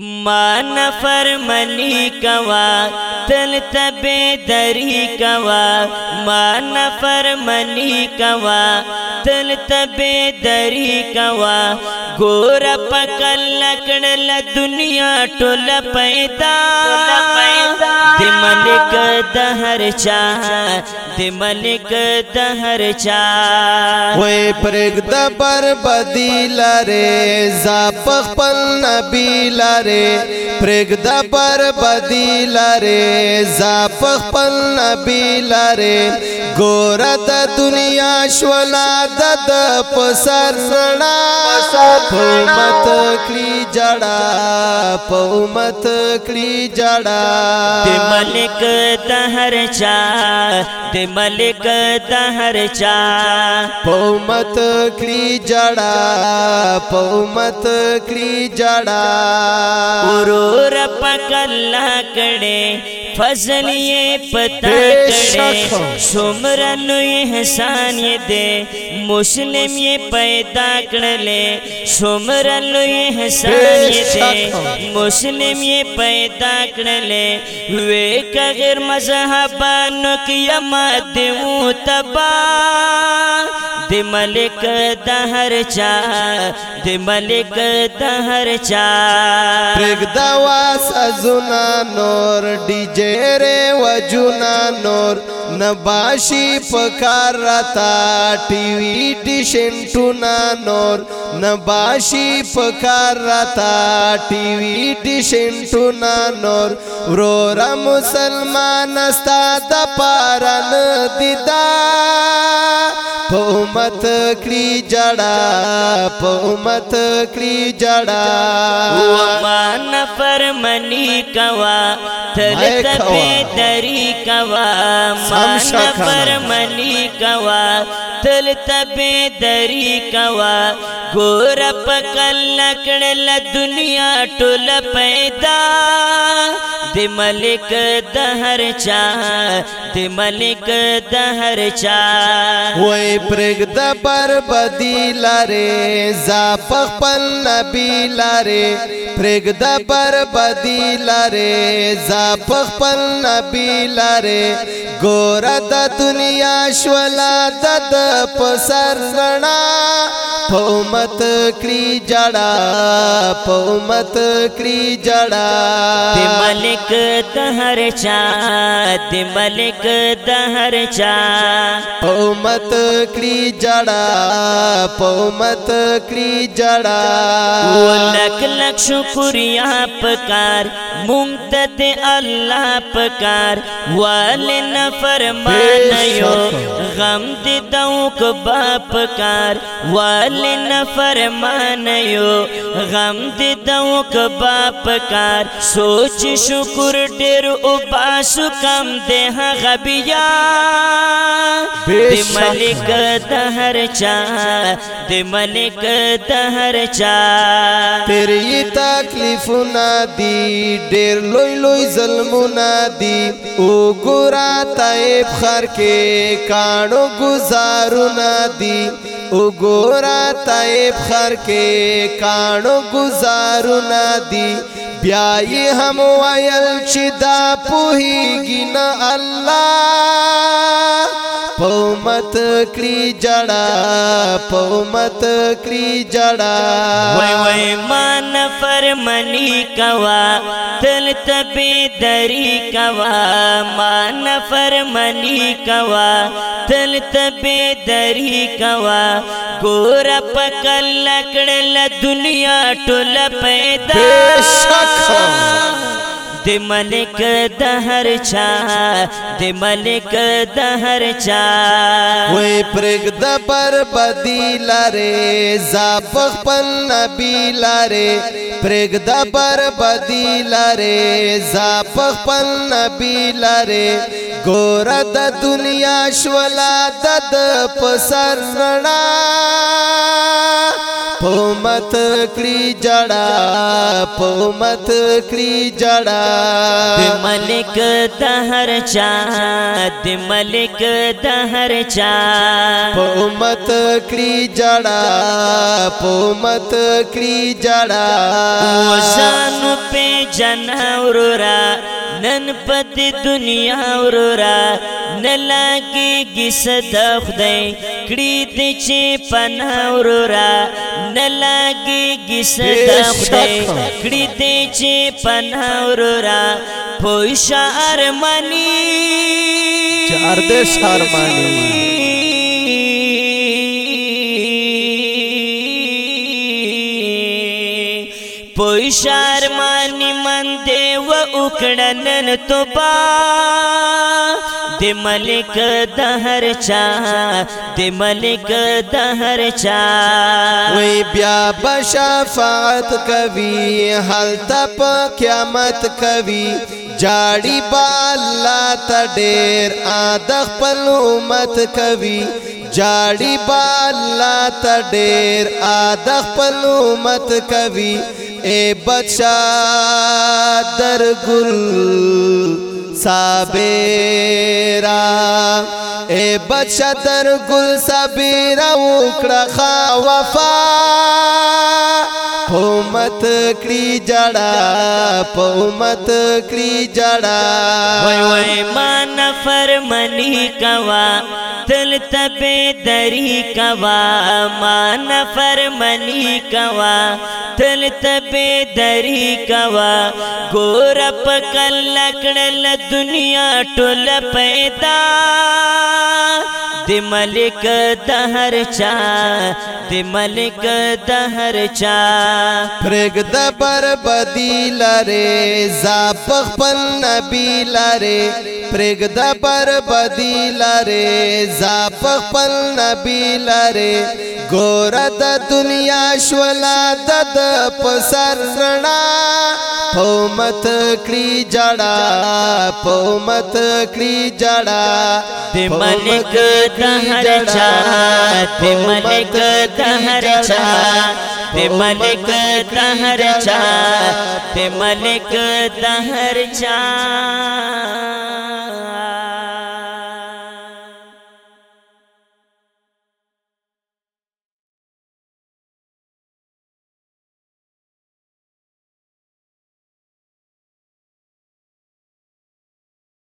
نفر فرمانی کوا تل تبیں دری کوا ماں فرمانی کوا تل تب دری کوا گور پکل لکڑل دنیا ٹول پیدا دی دی ملک ملک دہر دہر چا چا وے پرگ دبر بدی لرے زاب پخپل نبی لاره پرګدا پر بدی لاره ز پخپل نبی لاره ګور د دنیا شولا د پسر رڼا پومت کلی جڑا پومت کلی جڑا د ملک د هر چا د ملک د هر چا پومت کلی جڑا پومت کری جڑا غرور پک اللہ کڑے فضل یہ پتا کڑے سمرن احسان یہ دے مسلم یہ پیدا کڑلے سمرن احسان یہ دے مسلم یہ پیدا کڑلے وے کا کغیر مذہبانو کیا مادیوں تباہ د ملک د هر چا د ملک د هر چا پرګ دوا سزونا نور ډیجه ر وجونا نور نباشی نہ باش ٹی تھانٹو ٹونا نور نباشی پکار رتا ٹی وی ٹونا نور رو استا دا پارن دیدا پو مت کری جڑا پومت کری جڑا وما نفر منی کوا تل تب دری کوا گور پل دنیا ٹول پیدا د ملک د هر چا د ملک د هر چا وای پرګ د بربدی لاره ز خپل نبی لاره پرګ د بربدی لاره ز خپل نبی لاره ګور د دنیا شولا د پسرنا پومت کری جڑا پومت کری جڑا دی ملک دہر چا دی ملک دہر چا پومت کری جڑا پومت کری جڑا لک لک شکریہ پکار منتد اللہ پکار والن فرمانیو غم دی دوک باپکار والن والي نفرمان یو غم دې دو کبا پکار سوچ شکر ډېر او باسو کم دې هغه بیا دې ملک د هر چا دې ملک د هر چا تیرې تکلیفونه دي ډېر لوی لوی ظلمونه دي او ګورا تایب خر کې کانو گزارونه دي وګورا طيب خر کې کانو گزارو ندي بیا یې هم وایل چې دا پوهیږي نه الله پومت کلی جڑا پومت کلی جڑا وای وای مان فرمانی کوا تبی دری کوا ما نفر منی کوا تل تبی دری کوا گور پکل لکڑل دنیا ټول پیدا د ملک د هر چا د ملک د هر چا وې پرګ د بربدی لاره زاب خپل نبی لاره پرګدا بربدی لاره زاپ خپل نبی لاره गोरा दुनिया श्वला दद पसरणा पोमत क्री जडा पोमत क्री जडा मलिक दहर जा मलिक दहर पोमत क्री जडा पोमत क्री जडा जन नणपती दुनिया रोरा नला गीस दफदे कृीतीची पन्हा रोरा नला की घफ द्याय कृीची पन्हा चार पोशा आरमनी په شرمانی من دی و وکړنن توبه د ملک د هر چا د ملک د هر چا وی بیا بشفاعت کوي هل تپ قیامت کوي جاړي بالا تډیر اد خپل امت کوي جاړي بالا تډیر اد خپل امت کوي اے بچا در گل سابیرا اے بچا در گل سابیرا وکړه خوا وفا پومت کری جڑا پومت کری جڑا وای وای ما نفر منی کوا دل تپ دری کوا ما نفر منی کوا دل تپ دری کوا ګور په کلکړل دنیا ټوله پیدا د ملک د هر چا د ملک د هر چا پرګ د بربدی لره ز خپل نبی لره پرګ د بربدی لره ز خپل نبی لره गोरद दुनिया श्वला दद प्ररणामत क्रिजडा होमत क्रिजडा तिमनिक दहरछा तिमनिक दहरछा तिमनिक दहरछा तिमनिक धहर्चा